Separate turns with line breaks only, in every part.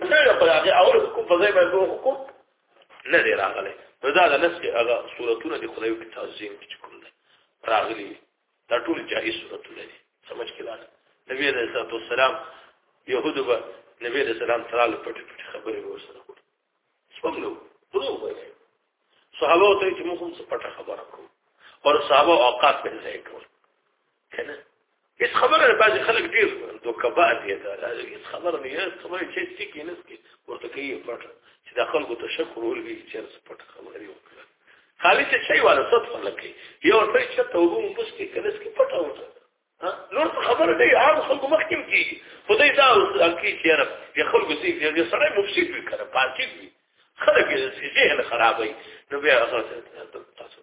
څنګه په هغه اول حکم په ځای باندې حکم نه دی راغلی نو دا د نسخ هغه صورتونه د خدای په تعظیم کې کوم دي راغلي دا ټول جایز صورتونه دي سمجھ کې لاله نبی عليه الصلاه والسلام يهودو به نبی عليه السلام تراله پټي پټي خبرې ورسره کوي څنګه ورو وایي صحابه ته چې موږ هم څه پټه خبره کوو او صحابه اوقات په ځای کوي کنه هیڅ خبره نه بعضې خلک ډېر دوکبات یې دا هیڅ خبره نه یې خبره چې څه کې نه څه ورته کوي پټ چې دا خلکو ته شک ورولږي چې څه پټ خبرې وکړه خالي څه شي والا څه څه لکه یو څه چې ته وګورم بس کې کنه څه پټ وته نور خبره نه عام خلکو مخکې کیږي خدای دا اکی چې رب یې خلکو سي یې سره مفسد وي کنه پاتې وي خلک یې ذهن خرابوي نو بیا هغه تاسو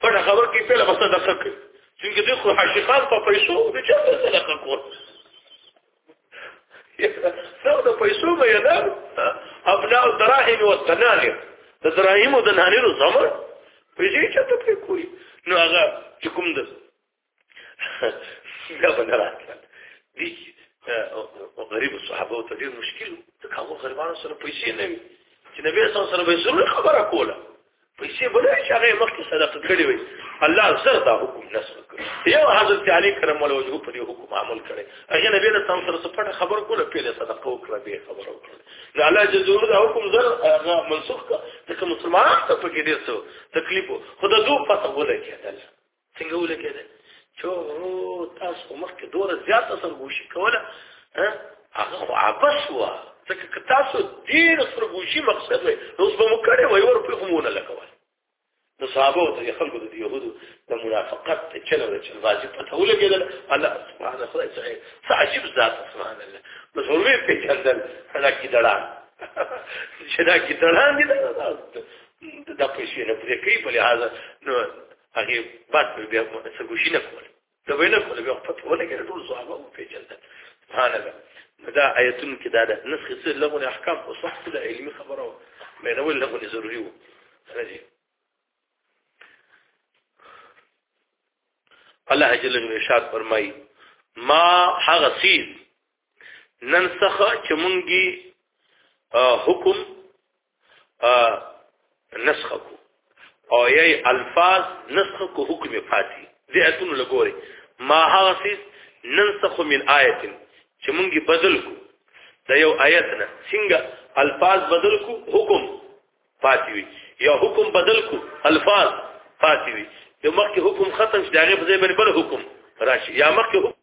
په خبر کې په لبسه دقه کوي څنګه د خو حشيخان په پیسو د چا په صدقه کول څو د پیسو به یدا ابناء دراهم او تنانیر د دراهم او د نانیرو زمر پیسې چا ته کوي نو هغه چې کوم د بیا به نه راتلل دي او غریب صحابه ته ډیر مشکل ته کوم غریبانو سره پیسې نه وي چې نبی صلی الله علیه وسلم به ضرور خبره کوله پیسې بلې چې هغه مخکې صدقه کړې وي الله زر دا حکم نسل کړ یو حضرت علی کرم الله وجهه په دې حکم عمل کړي هغه نبی له تاسو سره سپټه خبر کوله پیله صدقه وکړه به خبر وکړه نو الله جزور دا حکم زر هغه منسوخ کړ ځکه مسلمان ته پکې ډیر څه تکلیف خو دا دوه پته ولګېدل څنګه ولګې ده چې تاسو په مخ کې دوره زیات اثر ګوشي کوله هغه خو عبس و ځکه که تاسو ډیر سره ګوشي مقصد وي نو اوس به مو کړی وای ور په کومونه لګول نو صحابه ته خلکو د يهودو د منافقت ته چلو د چل بازي پته ولګېدل الله سبحانه وتعالى صحیح عجیب ذات سبحان الله نو ضروري په چندل هدا کی دړان چې دا کی دړان دي دا پیسې نه پرې کوي په لحاظ نو هغه بس بیا څه ګوشي نه کول دا ویل کول بیا په ټول کې ټول صحابه په جلد سبحان الله دا آیتون کې دا ده نسخ څه لغو احکام او صح څه علمي خبره مې نه ول لغو ضروري وو راځي الله جل جلاله ارشاد فرمایي ما هغه سیز ننسخه چې مونږي حکم نسخه کو او یی الفاظ نسخه کو حکم فاتی دې اتونو لګوري ما هغه سیس ننسخ من آیت چې مونږه بدل کو دا یو آیت نه څنګه الفاظ بدل کو حکم فاتی وی یا حکم بدل کو الفاظ فاتی وی د مخکې حکم ختم شي دغه په ځای باندې بل حکم راشي یا مخکې